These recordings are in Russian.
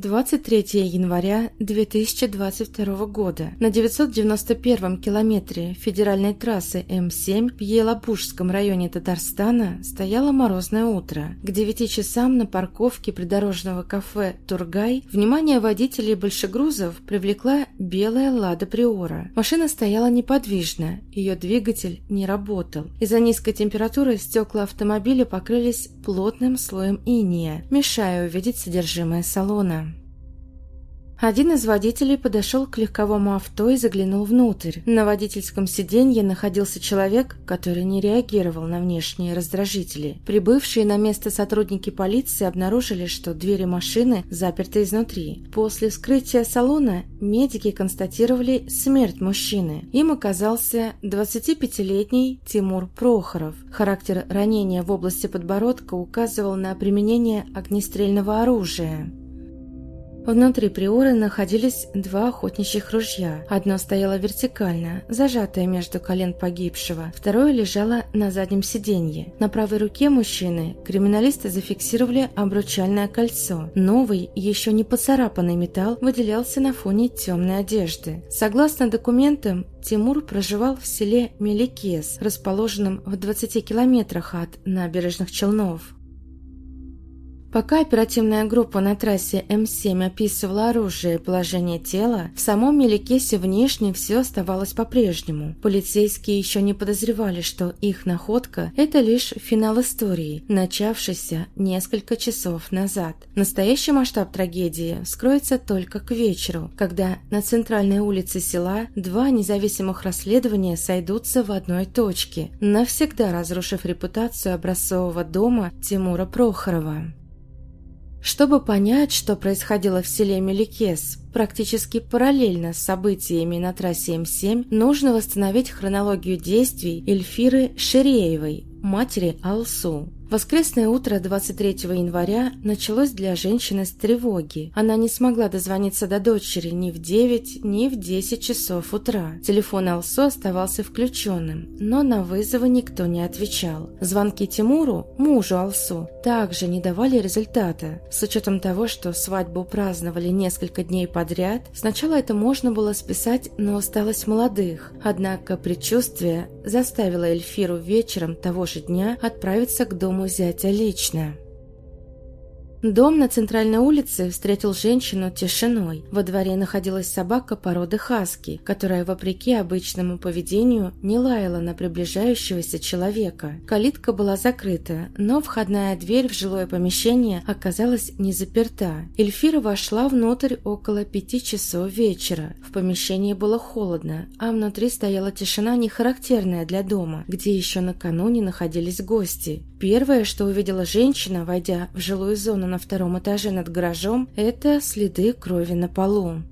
23 января 2022 года. На 991 километре федеральной трассы М7 в Елабужском районе Татарстана стояло морозное утро. К 9 часам на парковке придорожного кафе «Тургай» внимание водителей большегрузов привлекла белая «Лада Приора». Машина стояла неподвижно, ее двигатель не работал. Из-за низкой температуры стекла автомобиля покрылись плотным слоем иния, мешая увидеть содержимое салона. Один из водителей подошел к легковому авто и заглянул внутрь. На водительском сиденье находился человек, который не реагировал на внешние раздражители. Прибывшие на место сотрудники полиции обнаружили, что двери машины заперты изнутри. После вскрытия салона медики констатировали смерть мужчины. Им оказался 25-летний Тимур Прохоров. Характер ранения в области подбородка указывал на применение огнестрельного оружия. Внутри приоры находились два охотничьих ружья. Одно стояло вертикально, зажатое между колен погибшего, второе лежало на заднем сиденье. На правой руке мужчины криминалисты зафиксировали обручальное кольцо. Новый, еще не поцарапанный металл выделялся на фоне темной одежды. Согласно документам, Тимур проживал в селе Меликес, расположенном в 20 километрах от набережных Челнов. Пока оперативная группа на трассе М7 описывала оружие и положение тела, в самом Меликесе внешне все оставалось по-прежнему. Полицейские еще не подозревали, что их находка – это лишь финал истории, начавшийся несколько часов назад. Настоящий масштаб трагедии скроется только к вечеру, когда на центральной улице села два независимых расследования сойдутся в одной точке, навсегда разрушив репутацию образцового дома Тимура Прохорова. Чтобы понять, что происходило в селе Меликес, практически параллельно с событиями на трассе М7, нужно восстановить хронологию действий Эльфиры Ширеевой, матери Алсу. Воскресное утро 23 января началось для женщины с тревоги. Она не смогла дозвониться до дочери ни в 9, ни в 10 часов утра. Телефон Алсо оставался включенным, но на вызовы никто не отвечал. Звонки Тимуру, мужу Алсу, также не давали результата. С учетом того, что свадьбу праздновали несколько дней подряд, сначала это можно было списать на усталость молодых. Однако предчувствие заставило Эльфиру вечером того же дня отправиться к дому зятя лично. Дом на центральной улице встретил женщину тишиной. Во дворе находилась собака породы хаски, которая, вопреки обычному поведению, не лаяла на приближающегося человека. Калитка была закрыта, но входная дверь в жилое помещение оказалась не заперта. Эльфира вошла внутрь около пяти часов вечера. В помещении было холодно, а внутри стояла тишина, не характерная для дома, где еще накануне находились гости. Первое, что увидела женщина, войдя в жилую зону на втором этаже над гаражом, это следы крови на полу.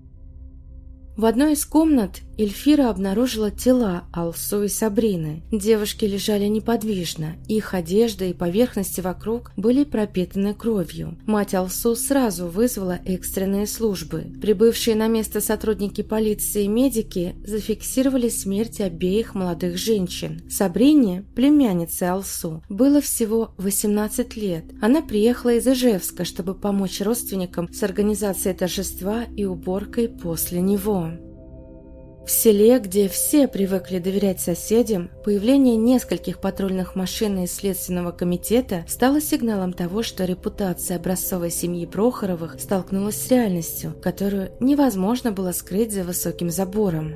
В одной из комнат Эльфира обнаружила тела Алсу и Сабрины. Девушки лежали неподвижно, их одежда и поверхности вокруг были пропитаны кровью. Мать Алсу сразу вызвала экстренные службы. Прибывшие на место сотрудники полиции и медики зафиксировали смерть обеих молодых женщин. Сабрине, племяннице Алсу, было всего 18 лет. Она приехала из Ижевска, чтобы помочь родственникам с организацией торжества и уборкой после него. В селе, где все привыкли доверять соседям, появление нескольких патрульных машин из Следственного комитета стало сигналом того, что репутация образцовой семьи Прохоровых столкнулась с реальностью, которую невозможно было скрыть за высоким забором.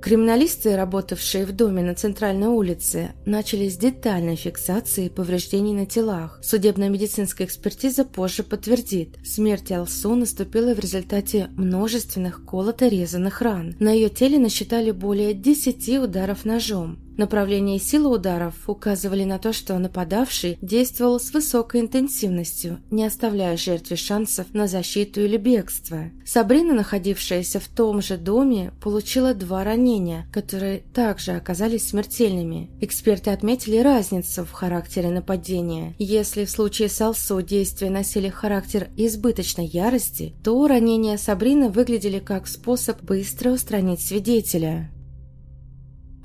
Криминалисты, работавшие в доме на центральной улице, начали с детальной фиксации повреждений на телах. Судебно-медицинская экспертиза позже подтвердит, смерть Алсу наступила в результате множественных колото-резанных ран. На ее теле насчитали более 10 ударов ножом. Направление и сила ударов указывали на то, что нападавший действовал с высокой интенсивностью, не оставляя жертве шансов на защиту или бегство. Сабрина, находившаяся в том же доме, получила два ранения, которые также оказались смертельными. Эксперты отметили разницу в характере нападения. Если в случае с Алсу действия носили характер избыточной ярости, то ранения Сабрины выглядели как способ быстро устранить свидетеля.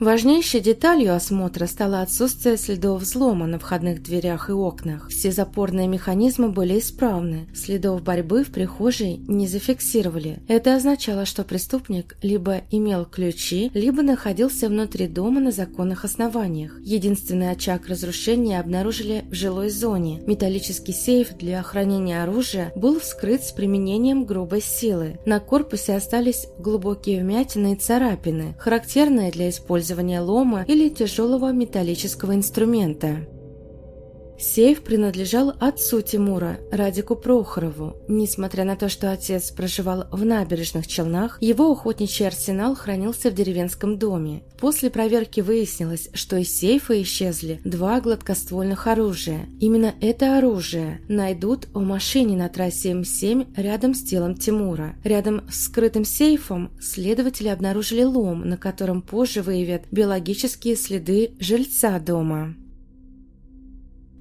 Важнейшей деталью осмотра стало отсутствие следов взлома на входных дверях и окнах. Все запорные механизмы были исправны, следов борьбы в прихожей не зафиксировали. Это означало, что преступник либо имел ключи, либо находился внутри дома на законных основаниях. Единственный очаг разрушения обнаружили в жилой зоне. Металлический сейф для хранения оружия был вскрыт с применением грубой силы. На корпусе остались глубокие вмятины и царапины, характерные для использования использования лома или тяжелого металлического инструмента. Сейф принадлежал отцу Тимура, Радику Прохорову. Несмотря на то, что отец проживал в набережных Челнах, его охотничий арсенал хранился в деревенском доме. После проверки выяснилось, что из сейфа исчезли два гладкоствольных оружия. Именно это оружие найдут в машине на трассе М7 рядом с телом Тимура. Рядом с скрытым сейфом следователи обнаружили лом, на котором позже выявят биологические следы жильца дома.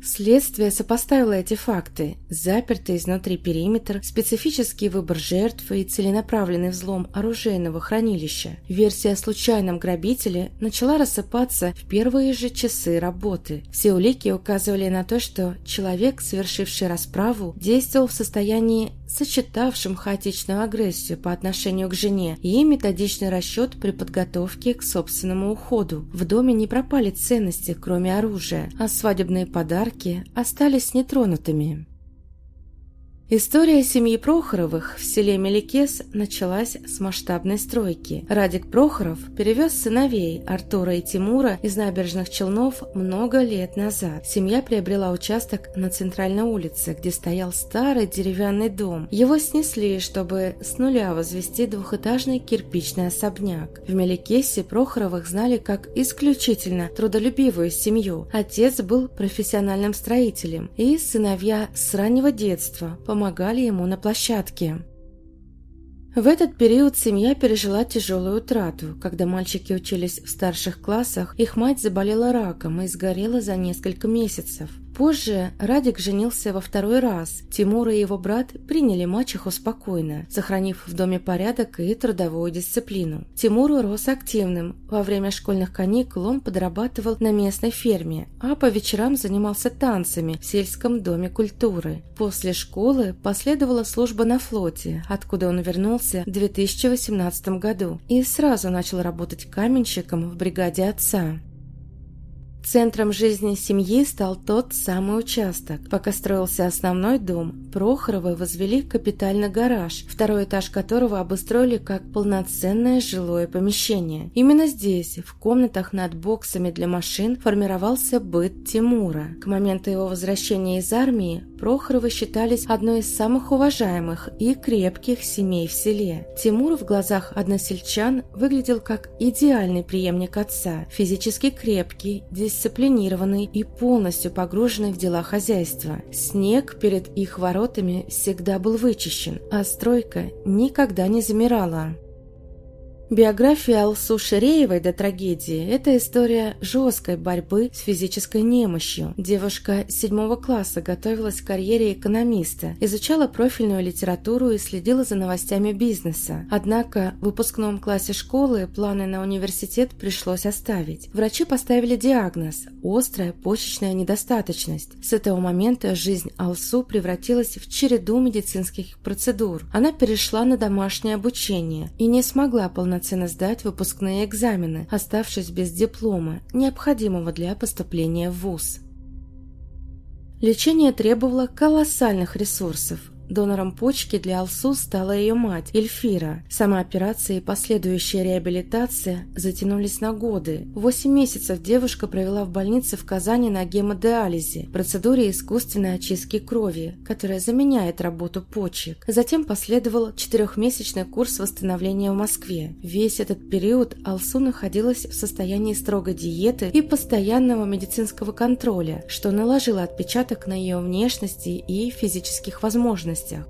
Следствие сопоставило эти факты. Запертый изнутри периметр, специфический выбор жертв и целенаправленный взлом оружейного хранилища. Версия о случайном грабителе начала рассыпаться в первые же часы работы. Все улики указывали на то, что человек, совершивший расправу, действовал в состоянии сочетавшим хаотичную агрессию по отношению к жене и методичный расчет при подготовке к собственному уходу. В доме не пропали ценности, кроме оружия, а свадебные подарки остались нетронутыми. История семьи Прохоровых в селе Меликес началась с масштабной стройки. Радик Прохоров перевез сыновей Артура и Тимура из набережных Челнов много лет назад. Семья приобрела участок на центральной улице, где стоял старый деревянный дом. Его снесли, чтобы с нуля возвести двухэтажный кирпичный особняк. В Меликесе Прохоровых знали как исключительно трудолюбивую семью. Отец был профессиональным строителем, и сыновья с раннего детства помогали помогали ему на площадке. В этот период семья пережила тяжелую утрату. Когда мальчики учились в старших классах, их мать заболела раком и сгорела за несколько месяцев. Позже Радик женился во второй раз. Тимур и его брат приняли мачеху спокойно, сохранив в доме порядок и трудовую дисциплину. Тимур рос активным. Во время школьных каникул он подрабатывал на местной ферме, а по вечерам занимался танцами в сельском доме культуры. После школы последовала служба на флоте, откуда он вернулся в 2018 году и сразу начал работать каменщиком в бригаде отца. Центром жизни семьи стал тот самый участок. Пока строился основной дом, Прохоровы возвели капитальный гараж, второй этаж которого обустроили как полноценное жилое помещение. Именно здесь, в комнатах над боксами для машин, формировался быт Тимура. К моменту его возвращения из армии Прохоровы считались одной из самых уважаемых и крепких семей в селе. Тимур в глазах односельчан выглядел как идеальный преемник отца, физически крепкий, дисциплинированный и полностью погруженный в дела хозяйства. Снег перед их воротами всегда был вычищен, а стройка никогда не замирала. Биография Алсу Ширеевой до трагедии – это история жесткой борьбы с физической немощью. Девушка седьмого класса готовилась к карьере экономиста, изучала профильную литературу и следила за новостями бизнеса. Однако в выпускном классе школы планы на университет пришлось оставить. Врачи поставили диагноз – острая почечная недостаточность. С этого момента жизнь Алсу превратилась в череду медицинских процедур. Она перешла на домашнее обучение и не смогла полноценно полноценно сдать выпускные экзамены, оставшись без диплома, необходимого для поступления в ВУЗ. Лечение требовало колоссальных ресурсов, Донором почки для Алсу стала ее мать, Эльфира. Сама операция и последующая реабилитация затянулись на годы. Восемь месяцев девушка провела в больнице в Казани на гемодиализе, процедуре искусственной очистки крови, которая заменяет работу почек. Затем последовал четырехмесячный курс восстановления в Москве. Весь этот период Алсу находилась в состоянии строгой диеты и постоянного медицинского контроля, что наложило отпечаток на ее внешности и физических возможностях областях.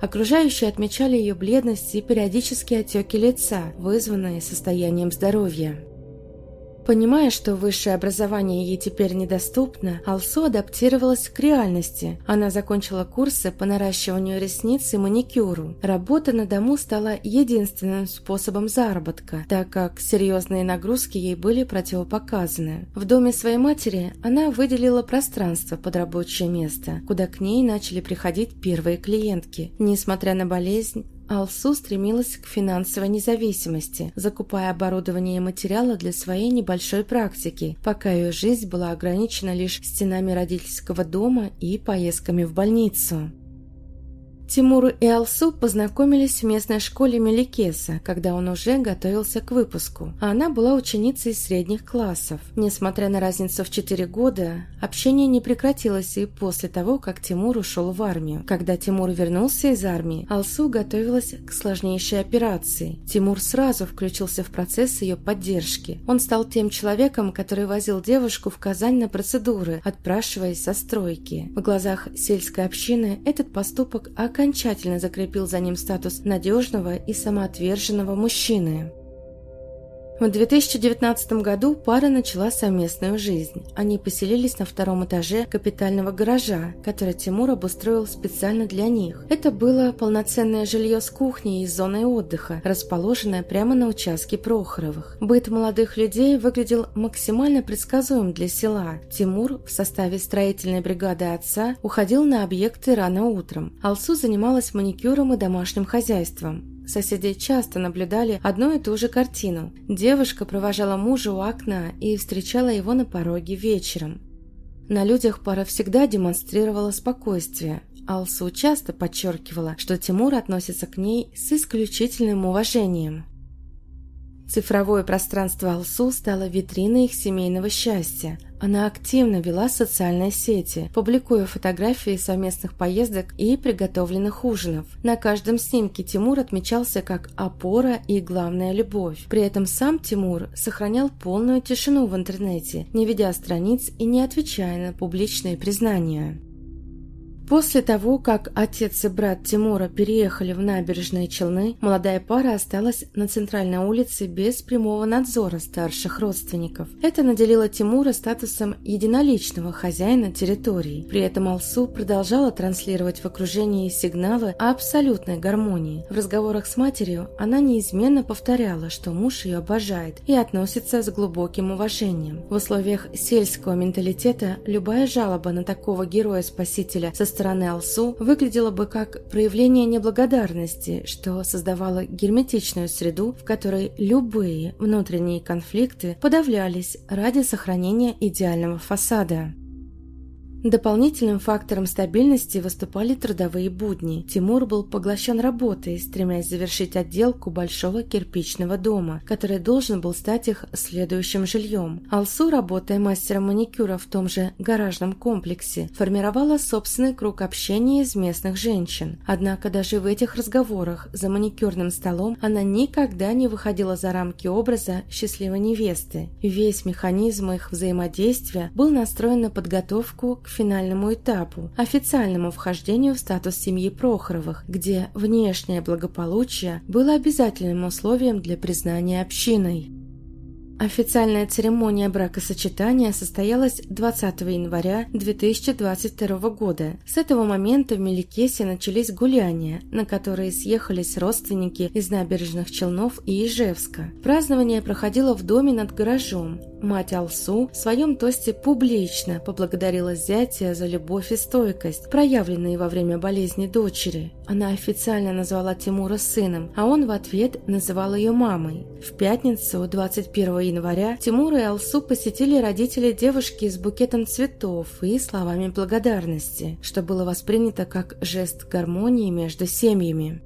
Окружающие отмечали ее бледность и периодические отеки лица, вызванные состоянием здоровья. Понимая, что высшее образование ей теперь недоступно, Алсу адаптировалась к реальности. Она закончила курсы по наращиванию ресниц и маникюру. Работа на дому стала единственным способом заработка, так как серьезные нагрузки ей были противопоказаны. В доме своей матери она выделила пространство под рабочее место, куда к ней начали приходить первые клиентки. Несмотря на болезнь, Алсу стремилась к финансовой независимости, закупая оборудование и материалы для своей небольшой практики, пока ее жизнь была ограничена лишь стенами родительского дома и поездками в больницу. Тимур и Алсу познакомились в местной школе Меликеса, когда он уже готовился к выпуску, а она была ученицей средних классов. Несмотря на разницу в 4 года, общение не прекратилось и после того, как Тимур ушел в армию. Когда Тимур вернулся из армии, Алсу готовилась к сложнейшей операции. Тимур сразу включился в процесс ее поддержки. Он стал тем человеком, который возил девушку в Казань на процедуры, отпрашиваясь со стройки. В глазах сельской общины этот поступок – окончательно закрепил за ним статус надежного и самоотверженного мужчины. В 2019 году пара начала совместную жизнь. Они поселились на втором этаже капитального гаража, который Тимур обустроил специально для них. Это было полноценное жилье с кухней и зоной отдыха, расположенное прямо на участке Прохоровых. Быт молодых людей выглядел максимально предсказуем для села. Тимур в составе строительной бригады отца уходил на объекты рано утром. Алсу занималась маникюром и домашним хозяйством. Соседи часто наблюдали одну и ту же картину. Девушка провожала мужа у окна и встречала его на пороге вечером. На людях пара всегда демонстрировала спокойствие. Алсу часто подчеркивала, что Тимур относится к ней с исключительным уважением. Цифровое пространство Алсу стало витриной их семейного счастья. Она активно вела социальные сети, публикуя фотографии совместных поездок и приготовленных ужинов. На каждом снимке Тимур отмечался как опора и главная любовь. При этом сам Тимур сохранял полную тишину в интернете, не ведя страниц и не отвечая на публичные признания. После того, как отец и брат Тимура переехали в набережные Челны, молодая пара осталась на центральной улице без прямого надзора старших родственников. Это наделило Тимура статусом единоличного хозяина территории. При этом Алсу продолжала транслировать в окружении сигналы абсолютной гармонии. В разговорах с матерью она неизменно повторяла, что муж ее обожает и относится с глубоким уважением. В условиях сельского менталитета любая жалоба на такого героя-спасителя со стороны Алсу выглядело бы как проявление неблагодарности, что создавало герметичную среду, в которой любые внутренние конфликты подавлялись ради сохранения идеального фасада. Дополнительным фактором стабильности выступали трудовые будни. Тимур был поглощен работой, стремясь завершить отделку большого кирпичного дома, который должен был стать их следующим жильем. Алсу, работая мастером маникюра в том же гаражном комплексе, формировала собственный круг общения из местных женщин. Однако даже в этих разговорах за маникюрным столом она никогда не выходила за рамки образа счастливой невесты. Весь механизм их взаимодействия был настроен на подготовку к финальному этапу – официальному вхождению в статус семьи Прохоровых, где внешнее благополучие было обязательным условием для признания общиной. Официальная церемония бракосочетания состоялась 20 января 2022 года. С этого момента в Меликесе начались гуляния, на которые съехались родственники из набережных Челнов и Ижевска. Празднование проходило в доме над гаражом. Мать Алсу в своем тосте публично поблагодарила зятя за любовь и стойкость, проявленные во время болезни дочери. Она официально назвала Тимура сыном, а он в ответ называл ее мамой. В пятницу, 21 января, Тимур и Алсу посетили родители девушки с букетом цветов и словами благодарности, что было воспринято как жест гармонии между семьями.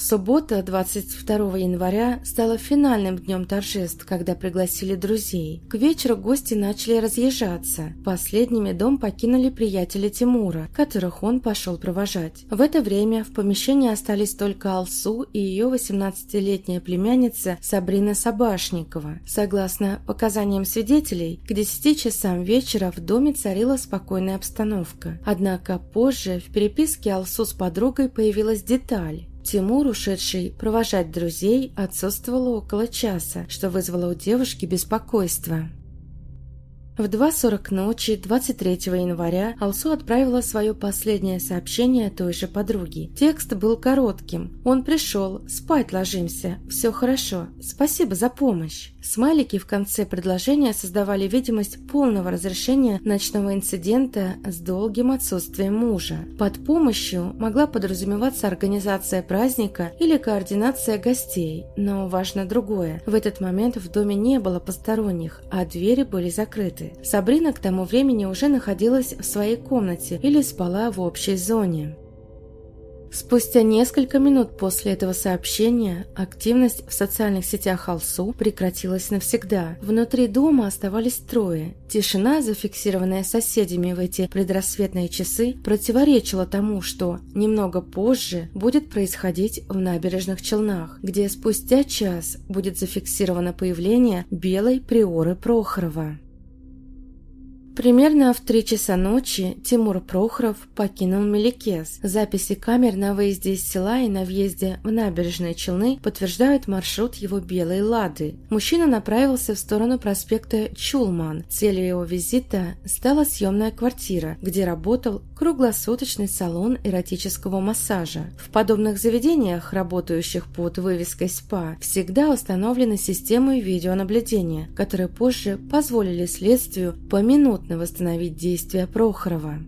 Суббота, 22 января, стала финальным днем торжеств, когда пригласили друзей. К вечеру гости начали разъезжаться. Последними дом покинули приятели Тимура, которых он пошел провожать. В это время в помещении остались только Алсу и ее 18-летняя племянница Сабрина Сабашникова. Согласно показаниям свидетелей, к 10 часам вечера в доме царила спокойная обстановка. Однако позже в переписке Алсу с подругой появилась деталь. Тимур, ушедший провожать друзей, отсутствовал около часа, что вызвало у девушки беспокойство. В 2.40 ночи 23 января Алсу отправила свое последнее сообщение той же подруге. Текст был коротким. «Он пришел. Спать ложимся. Все хорошо. Спасибо за помощь». Смайлики в конце предложения создавали видимость полного разрешения ночного инцидента с долгим отсутствием мужа. Под помощью могла подразумеваться организация праздника или координация гостей, но важно другое. В этот момент в доме не было посторонних, а двери были закрыты. Сабрина к тому времени уже находилась в своей комнате или спала в общей зоне. Спустя несколько минут после этого сообщения активность в социальных сетях Алсу прекратилась навсегда. Внутри дома оставались трое. Тишина, зафиксированная соседями в эти предрассветные часы, противоречила тому, что немного позже будет происходить в набережных Челнах, где спустя час будет зафиксировано появление белой приоры Прохорова. Примерно в три часа ночи Тимур Прохоров покинул Меликес. Записи камер на выезде из села и на въезде в набережные Челны подтверждают маршрут его белой «Лады». Мужчина направился в сторону проспекта Чулман. Целью его визита стала съемная квартира, где работал круглосуточный салон эротического массажа. В подобных заведениях, работающих под вывеской «СПА», всегда установлены системы видеонаблюдения, которые позже позволили следствию поминутно внезапно восстановить действия Прохорова.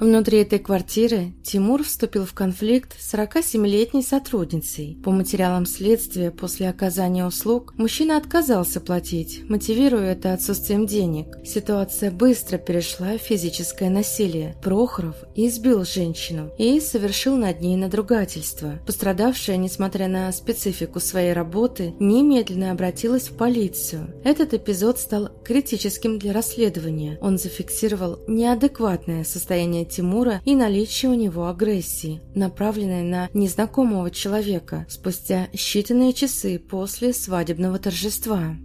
Внутри этой квартиры Тимур вступил в конфликт с 47-летней сотрудницей. По материалам следствия, после оказания услуг, мужчина отказался платить, мотивируя это отсутствием денег. Ситуация быстро перешла в физическое насилие. Прохоров избил женщину и совершил над ней надругательство. Пострадавшая, несмотря на специфику своей работы, немедленно обратилась в полицию. Этот эпизод стал критическим для расследования. Он зафиксировал неадекватное состояние Тимура и наличие у него агрессии, направленной на незнакомого человека спустя считанные часы после свадебного торжества.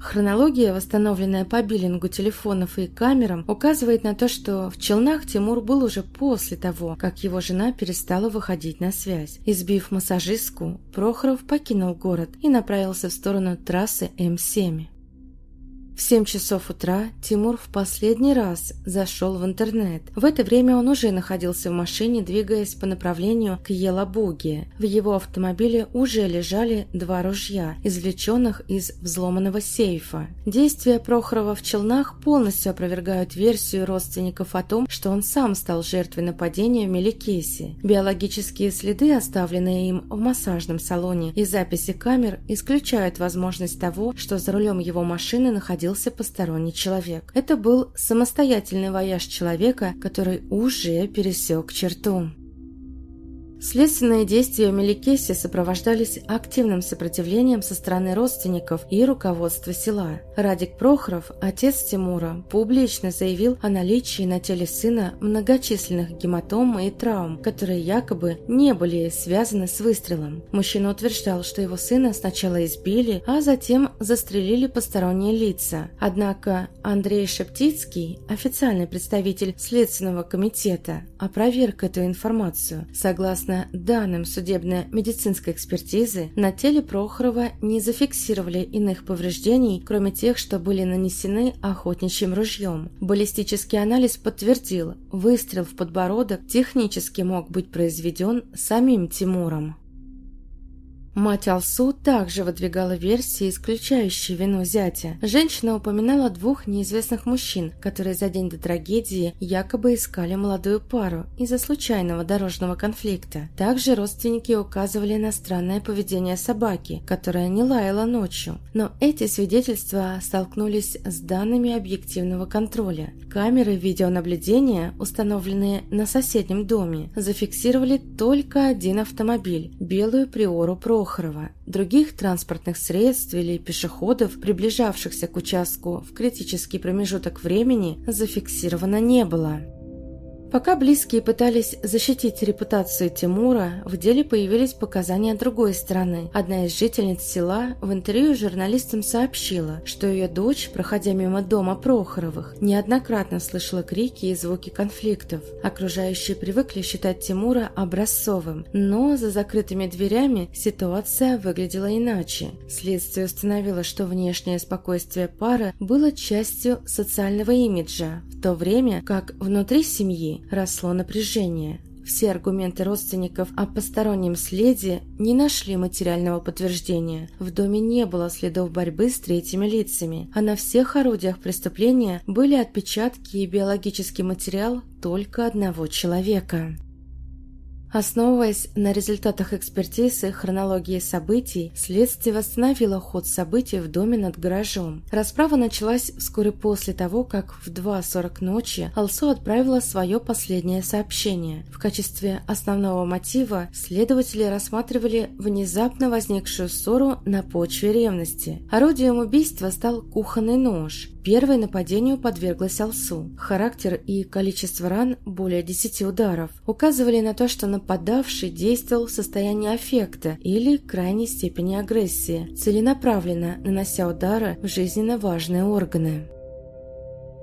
Хронология, восстановленная по биллингу телефонов и камерам, указывает на то, что в Челнах Тимур был уже после того, как его жена перестала выходить на связь. Избив массажистку, Прохоров покинул город и направился в сторону трассы М7. В 7 часов утра Тимур в последний раз зашел в интернет. В это время он уже находился в машине, двигаясь по направлению к Елабуге. В его автомобиле уже лежали два ружья, извлеченных из взломанного сейфа. Действия Прохорова в Челнах полностью опровергают версию родственников о том, что он сам стал жертвой нападения в Меликесе. Биологические следы, оставленные им в массажном салоне, и записи камер исключают возможность того, что за рулем его машины находился находился посторонний человек. Это был самостоятельный вояж человека, который уже пересек черту. Следственные действия в Меликесе сопровождались активным сопротивлением со стороны родственников и руководства села. Радик Прохоров, отец Тимура, публично заявил о наличии на теле сына многочисленных гематом и травм, которые якобы не были связаны с выстрелом. Мужчина утверждал, что его сына сначала избили, а затем застрелили посторонние лица. Однако Андрей Шептицкий, официальный представитель Следственного комитета, опроверг эту информацию. Согласно Согласно данным судебно-медицинской экспертизы, на теле Прохорова не зафиксировали иных повреждений, кроме тех, что были нанесены охотничьим ружьем. Баллистический анализ подтвердил, выстрел в подбородок технически мог быть произведен самим Тимуром. Мать Алсу также выдвигала версии, исключающие вину зятя. Женщина упоминала двух неизвестных мужчин, которые за день до трагедии якобы искали молодую пару из-за случайного дорожного конфликта. Также родственники указывали на странное поведение собаки, которая не лаяла ночью. Но эти свидетельства столкнулись с данными объективного контроля. Камеры видеонаблюдения, установленные на соседнем доме, зафиксировали только один автомобиль – белую Приору Про Прохорова. Других транспортных средств или пешеходов, приближавшихся к участку в критический промежуток времени, зафиксировано не было. Пока близкие пытались защитить репутацию Тимура, в деле появились показания другой стороны. Одна из жительниц села в интервью журналистам сообщила, что ее дочь, проходя мимо дома Прохоровых, неоднократно слышала крики и звуки конфликтов. Окружающие привыкли считать Тимура образцовым, но за закрытыми дверями ситуация выглядела иначе. Следствие установило, что внешнее спокойствие пары было частью социального имиджа, в то время как внутри семьи росло напряжение. Все аргументы родственников о постороннем следе не нашли материального подтверждения. В доме не было следов борьбы с третьими лицами, а на всех орудиях преступления были отпечатки и биологический материал только одного человека. Основываясь на результатах экспертизы хронологии событий, следствие восстановило ход событий в доме над гаражом. Расправа началась вскоре после того, как в 2.40 ночи Алсу отправила свое последнее сообщение. В качестве основного мотива следователи рассматривали внезапно возникшую ссору на почве ревности. Орудием убийства стал кухонный нож. Первой нападению подверглась Алсу. Характер и количество ран, более 10 ударов, указывали на то, что нападавший действовал в состоянии аффекта или крайней степени агрессии, целенаправленно нанося удары в жизненно важные органы.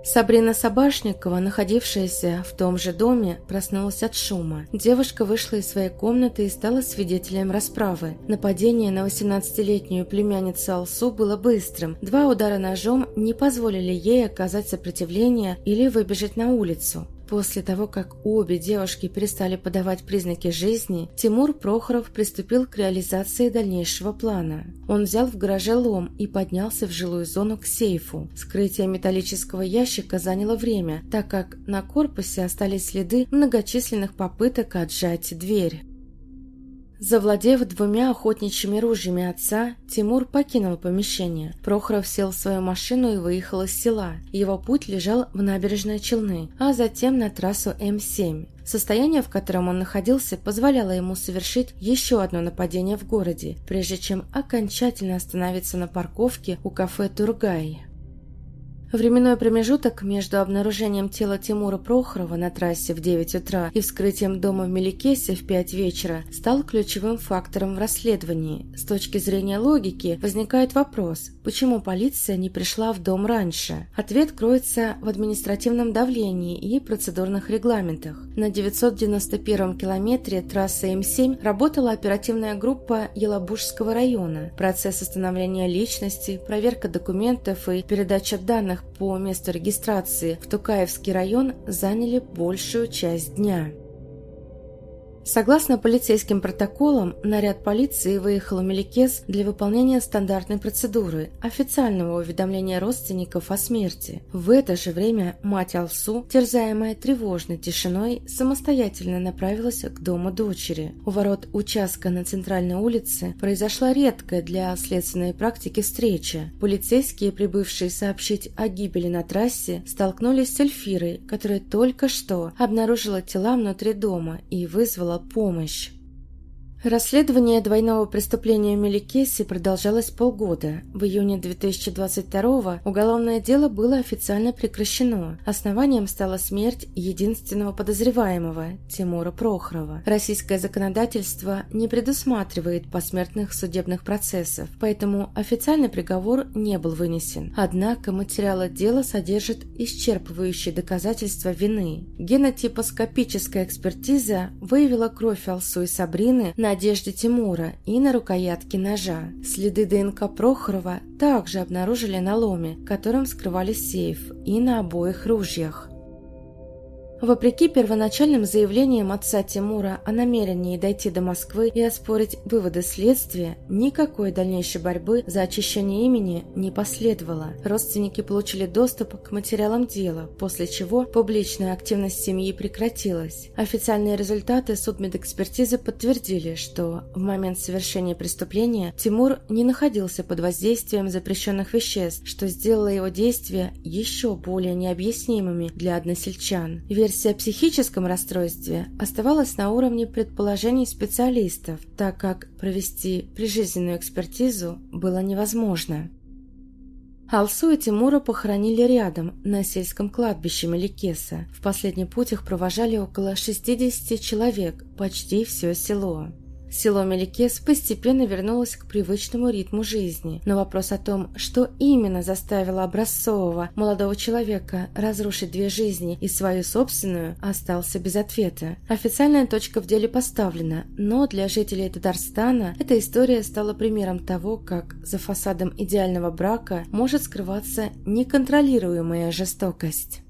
Сабрина Собашникова, находившаяся в том же доме, проснулась от шума. Девушка вышла из своей комнаты и стала свидетелем расправы. Нападение на 18-летнюю племянницу Алсу было быстрым. Два удара ножом не позволили ей оказать сопротивление или выбежать на улицу. После того, как обе девушки перестали подавать признаки жизни, Тимур Прохоров приступил к реализации дальнейшего плана. Он взял в гараже лом и поднялся в жилую зону к сейфу. Скрытие металлического ящика заняло время, так как на корпусе остались следы многочисленных попыток отжать дверь. Завладев двумя охотничьими ружьями отца, Тимур покинул помещение. Прохоров сел в свою машину и выехал из села. Его путь лежал в набережной Челны, а затем на трассу М7. Состояние, в котором он находился, позволяло ему совершить еще одно нападение в городе, прежде чем окончательно остановиться на парковке у кафе «Тургай». Временной промежуток между обнаружением тела Тимура Прохорова на трассе в 9 утра и вскрытием дома в Меликесе в 5 вечера стал ключевым фактором в расследовании. С точки зрения логики возникает вопрос, почему полиция не пришла в дом раньше? Ответ кроется в административном давлении и процедурных регламентах. На 991 километре трассы М7 работала оперативная группа Елабужского района. Процесс установления личности, проверка документов и передача данных по месту регистрации в Тукаевский район заняли большую часть дня. Согласно полицейским протоколам, наряд полиции выехал в Меликес для выполнения стандартной процедуры – официального уведомления родственников о смерти. В это же время мать Алсу, терзаемая тревожной тишиной, самостоятельно направилась к дому дочери. У ворот участка на центральной улице произошла редкая для следственной практики встреча. Полицейские, прибывшие сообщить о гибели на трассе, столкнулись с Эльфирой, которая только что обнаружила тела внутри дома и вызвала помощь. Расследование двойного преступления Меликеси продолжалось полгода. В июне 2022 уголовное дело было официально прекращено. Основанием стала смерть единственного подозреваемого – Тимура Прохорова. Российское законодательство не предусматривает посмертных судебных процессов, поэтому официальный приговор не был вынесен. Однако материалы дела содержат исчерпывающие доказательства вины. Генотипоскопическая экспертиза выявила кровь Алсу и Сабрины на на одежде Тимура и на рукоятке ножа. Следы ДНК Прохорова также обнаружили на ломе, которым скрывали сейф, и на обоих ружьях. Вопреки первоначальным заявлениям отца Тимура о намерении дойти до Москвы и оспорить выводы следствия, никакой дальнейшей борьбы за очищение имени не последовало. Родственники получили доступ к материалам дела, после чего публичная активность семьи прекратилась. Официальные результаты судмедэкспертизы подтвердили, что в момент совершения преступления Тимур не находился под воздействием запрещенных веществ, что сделало его действия еще более необъяснимыми для односельчан версия о психическом расстройстве оставалась на уровне предположений специалистов, так как провести прижизненную экспертизу было невозможно. Алсу и Тимура похоронили рядом, на сельском кладбище Меликеса. В последний путь их провожали около 60 человек, почти все село. Село Меликес постепенно вернулось к привычному ритму жизни, но вопрос о том, что именно заставило образцового молодого человека разрушить две жизни и свою собственную, остался без ответа. Официальная точка в деле поставлена, но для жителей Татарстана эта история стала примером того, как за фасадом идеального брака может скрываться неконтролируемая жестокость.